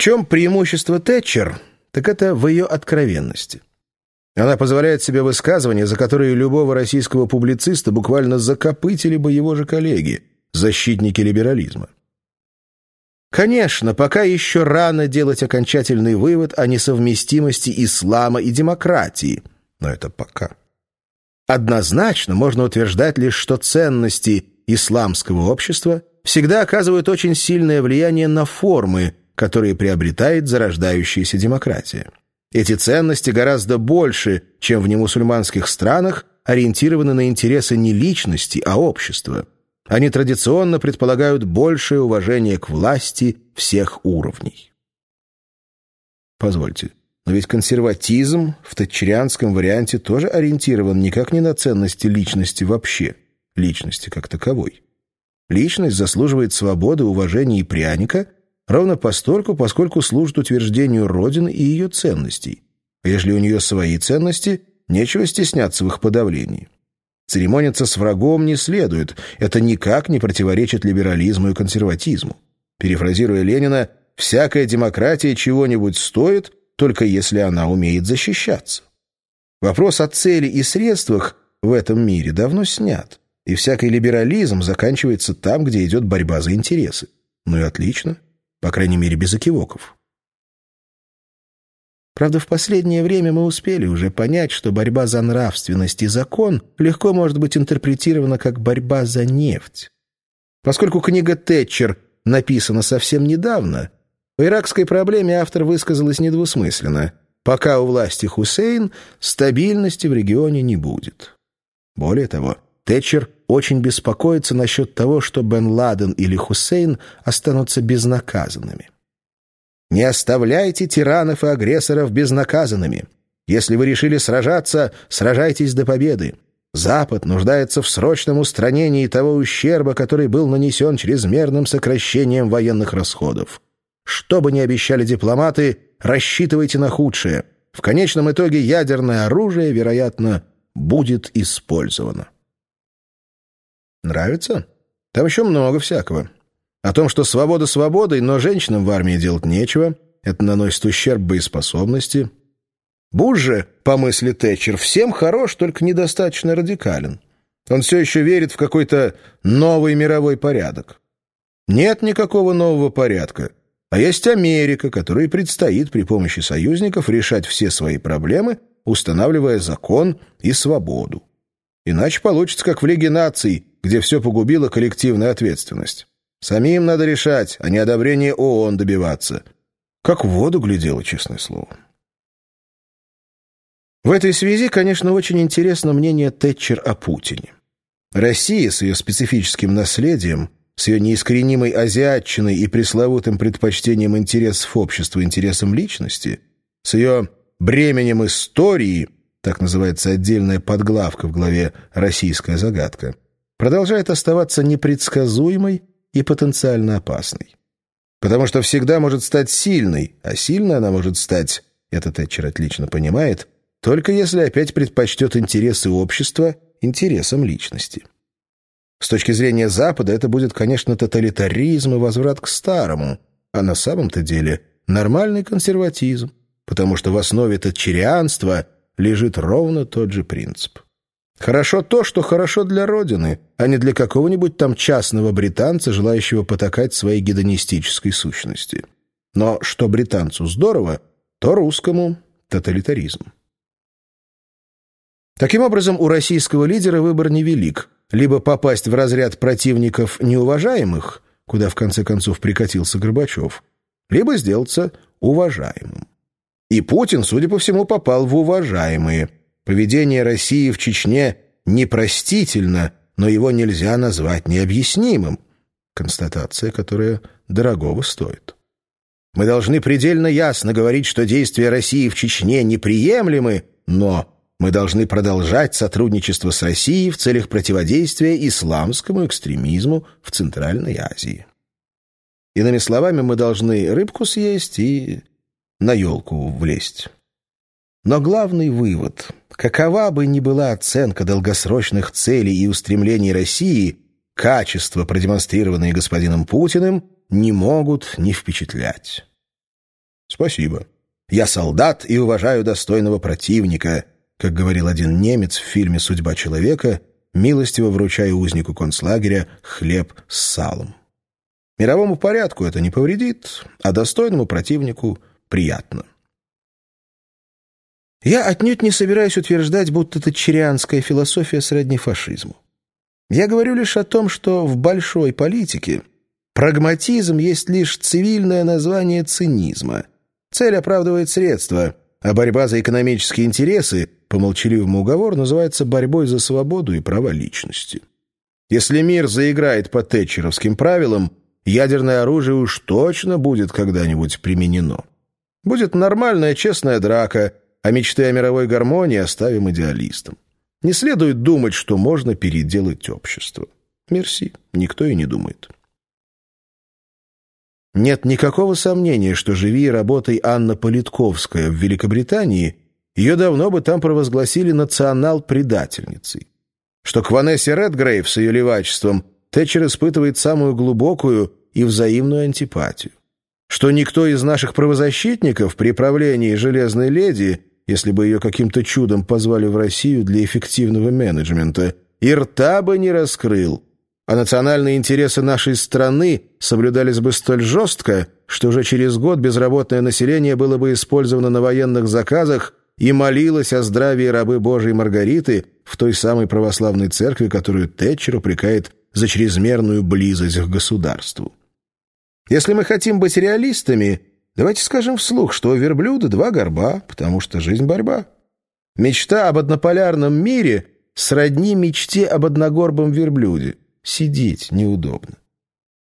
чем преимущество Тэтчер, так это в ее откровенности. Она позволяет себе высказывания, за которые любого российского публициста буквально закопытили бы его же коллеги, защитники либерализма. Конечно, пока еще рано делать окончательный вывод о несовместимости ислама и демократии, но это пока. Однозначно можно утверждать лишь, что ценности исламского общества всегда оказывают очень сильное влияние на формы, которые приобретает зарождающаяся демократия. Эти ценности гораздо больше, чем в немусульманских странах, ориентированы на интересы не личности, а общества. Они традиционно предполагают большее уважение к власти всех уровней. Позвольте, но ведь консерватизм в татчерианском варианте тоже ориентирован никак не на ценности личности вообще, личности как таковой. Личность заслуживает свободы, уважения и пряника – ровно постольку, поскольку служит утверждению Родины и ее ценностей. А если у нее свои ценности, нечего стесняться в их подавлении. Церемониться с врагом не следует, это никак не противоречит либерализму и консерватизму. Перефразируя Ленина, «всякая демократия чего-нибудь стоит, только если она умеет защищаться». Вопрос о цели и средствах в этом мире давно снят, и всякий либерализм заканчивается там, где идет борьба за интересы. Ну и отлично. По крайней мере, без окивоков. Правда, в последнее время мы успели уже понять, что борьба за нравственность и закон легко может быть интерпретирована как борьба за нефть. Поскольку книга Тэтчер написана совсем недавно, в иракской проблеме автор высказалась недвусмысленно. Пока у власти Хусейн, стабильности в регионе не будет. Более того, Тэтчер очень беспокоится насчет того, что Бен Ладен или Хусейн останутся безнаказанными. Не оставляйте тиранов и агрессоров безнаказанными. Если вы решили сражаться, сражайтесь до победы. Запад нуждается в срочном устранении того ущерба, который был нанесен чрезмерным сокращением военных расходов. Что бы ни обещали дипломаты, рассчитывайте на худшее. В конечном итоге ядерное оружие, вероятно, будет использовано. Нравится? Там еще много всякого. О том, что свобода свободой, но женщинам в армии делать нечего, это наносит ущерб боеспособности. Буш же, по мысли Тэтчер, всем хорош, только недостаточно радикален. Он все еще верит в какой-то новый мировой порядок. Нет никакого нового порядка, а есть Америка, которой предстоит при помощи союзников решать все свои проблемы, устанавливая закон и свободу. Иначе получится, как в Лиге наций, где все погубила коллективная ответственность. Самим надо решать, а не одобрение ООН добиваться. Как в воду глядело, честное слово. В этой связи, конечно, очень интересно мнение Тэтчер о Путине. Россия с ее специфическим наследием, с ее неискоренимой азиатчиной и пресловутым предпочтением интересов общества интересам личности, с ее бременем истории, так называется отдельная подглавка в главе «Российская загадка», продолжает оставаться непредсказуемой и потенциально опасной. Потому что всегда может стать сильной, а сильной она может стать, это Тэтчер отлично понимает, только если опять предпочтет интересы общества интересам личности. С точки зрения Запада это будет, конечно, тоталитаризм и возврат к старому, а на самом-то деле нормальный консерватизм, потому что в основе тотчерианства лежит ровно тот же принцип. Хорошо то, что хорошо для Родины, а не для какого-нибудь там частного британца, желающего потакать своей гедонистической сущности. Но что британцу здорово, то русскому тоталитаризм. Таким образом, у российского лидера выбор невелик. Либо попасть в разряд противников неуважаемых, куда в конце концов прикатился Горбачев, либо сделаться уважаемым. И Путин, судя по всему, попал в уважаемые – Поведение России в Чечне непростительно, но его нельзя назвать необъяснимым. Констатация, которая дорогого стоит. Мы должны предельно ясно говорить, что действия России в Чечне неприемлемы, но мы должны продолжать сотрудничество с Россией в целях противодействия исламскому экстремизму в Центральной Азии. Иными словами, мы должны рыбку съесть и на елку влезть. Но главный вывод – какова бы ни была оценка долгосрочных целей и устремлений России, качества, продемонстрированные господином Путиным, не могут не впечатлять. Спасибо. Я солдат и уважаю достойного противника, как говорил один немец в фильме «Судьба человека», милостиво вручая узнику концлагеря хлеб с салом. Мировому порядку это не повредит, а достойному противнику приятно. Я отнюдь не собираюсь утверждать, будто тачерианская философия сродни фашизму. Я говорю лишь о том, что в большой политике прагматизм есть лишь цивильное название цинизма. Цель оправдывает средства, а борьба за экономические интересы по молчаливому уговору называется борьбой за свободу и права личности. Если мир заиграет по тэтчеровским правилам, ядерное оружие уж точно будет когда-нибудь применено. Будет нормальная честная драка, а мечты о мировой гармонии оставим идеалистам. Не следует думать, что можно переделать общество. Мерси, никто и не думает. Нет никакого сомнения, что живи и работай Анна Политковская в Великобритании, ее давно бы там провозгласили национал-предательницей. Что к Ванессе Редгрейв с ее левачеством Тэтчер испытывает самую глубокую и взаимную антипатию. Что никто из наших правозащитников при правлении «Железной леди» если бы ее каким-то чудом позвали в Россию для эффективного менеджмента, и рта бы не раскрыл, а национальные интересы нашей страны соблюдались бы столь жестко, что уже через год безработное население было бы использовано на военных заказах и молилось о здравии рабы Божией Маргариты в той самой православной церкви, которую Тэтчер упрекает за чрезмерную близость к государству. Если мы хотим быть реалистами, Давайте скажем вслух, что у верблюда два горба, потому что жизнь — борьба. Мечта об однополярном мире сродни мечте об одногорбом верблюде. Сидеть неудобно.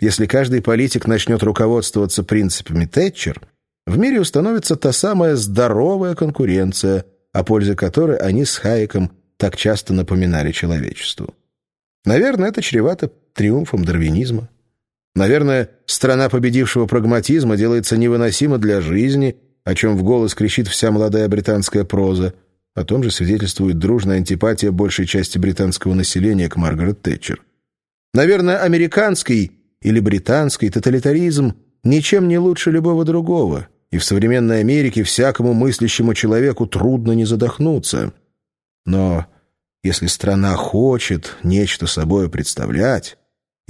Если каждый политик начнет руководствоваться принципами Тэтчер, в мире установится та самая здоровая конкуренция, о пользе которой они с Хайеком так часто напоминали человечеству. Наверное, это чревато триумфом дарвинизма. Наверное, страна победившего прагматизма делается невыносима для жизни, о чем в голос кричит вся молодая британская проза. О том же свидетельствует дружная антипатия большей части британского населения к Маргарет Тэтчер. Наверное, американский или британский тоталитаризм ничем не лучше любого другого, и в современной Америке всякому мыслящему человеку трудно не задохнуться. Но если страна хочет нечто собой представлять,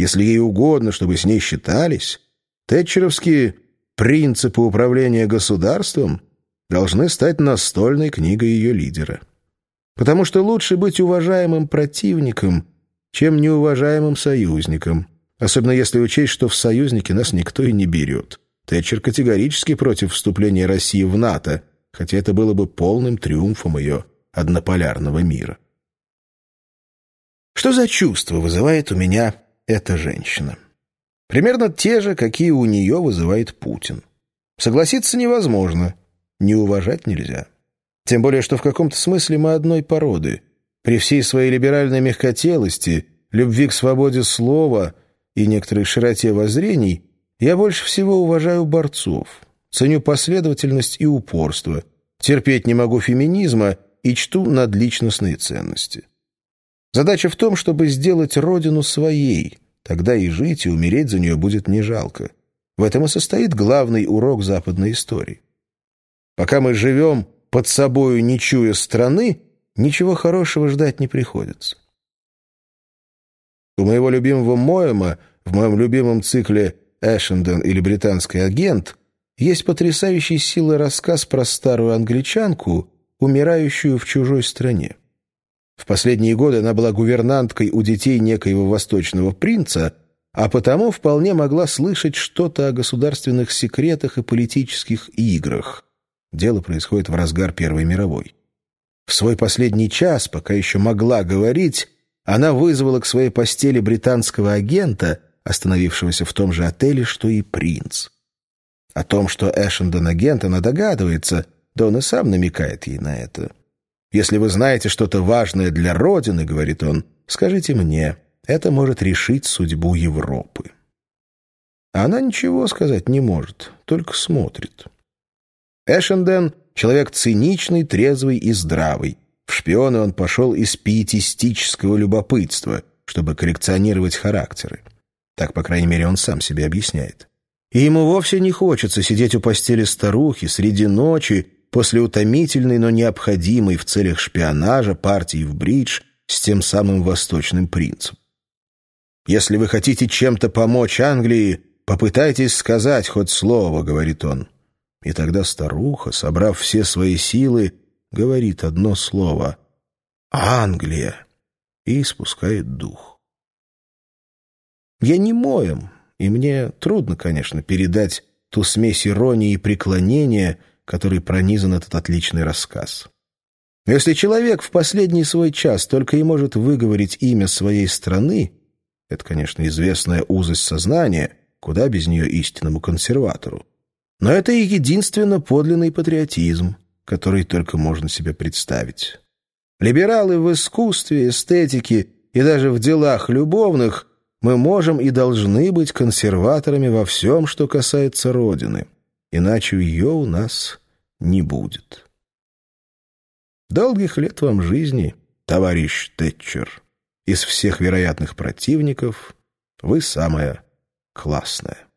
если ей угодно, чтобы с ней считались, тэтчеровские принципы управления государством должны стать настольной книгой ее лидера. Потому что лучше быть уважаемым противником, чем неуважаемым союзником, особенно если учесть, что в союзники нас никто и не берет. Тэтчер категорически против вступления России в НАТО, хотя это было бы полным триумфом ее однополярного мира. Что за чувство вызывает у меня эта женщина. Примерно те же, какие у нее вызывает Путин. Согласиться невозможно, не уважать нельзя. Тем более, что в каком-то смысле мы одной породы. При всей своей либеральной мягкотелости, любви к свободе слова и некоторой широте воззрений, я больше всего уважаю борцов, ценю последовательность и упорство, терпеть не могу феминизма и чту надличностные ценности. Задача в том, чтобы сделать родину своей. Тогда и жить, и умереть за нее будет не жалко. В этом и состоит главный урок западной истории. Пока мы живем под собою, не чуя страны, ничего хорошего ждать не приходится. У моего любимого Моэма в моем любимом цикле «Эшенден» или «Британский агент» есть потрясающий силой рассказ про старую англичанку, умирающую в чужой стране. В последние годы она была гувернанткой у детей некоего восточного принца, а потому вполне могла слышать что-то о государственных секретах и политических играх. Дело происходит в разгар Первой мировой. В свой последний час, пока еще могла говорить, она вызвала к своей постели британского агента, остановившегося в том же отеле, что и принц. О том, что Эшендон агент, она догадывается, да он и сам намекает ей на это. «Если вы знаете что-то важное для Родины, — говорит он, — скажите мне, это может решить судьбу Европы». Она ничего сказать не может, только смотрит. Эшенден — человек циничный, трезвый и здравый. В шпионы он пошел из пиетистического любопытства, чтобы коллекционировать характеры. Так, по крайней мере, он сам себе объясняет. И ему вовсе не хочется сидеть у постели старухи среди ночи после утомительной, но необходимой в целях шпионажа партии в бридж с тем самым восточным принцем. «Если вы хотите чем-то помочь Англии, попытайтесь сказать хоть слово», — говорит он. И тогда старуха, собрав все свои силы, говорит одно слово «Англия» и испускает дух. Я не моем, и мне трудно, конечно, передать ту смесь иронии и преклонения, которой пронизан этот отличный рассказ. Если человек в последний свой час только и может выговорить имя своей страны, это, конечно, известная узость сознания, куда без нее истинному консерватору, но это и единственно подлинный патриотизм, который только можно себе представить. Либералы в искусстве, эстетике и даже в делах любовных мы можем и должны быть консерваторами во всем, что касается Родины, иначе ее у нас не будет. Долгих лет вам жизни, товарищ Тэтчер. Из всех вероятных противников вы самая классная.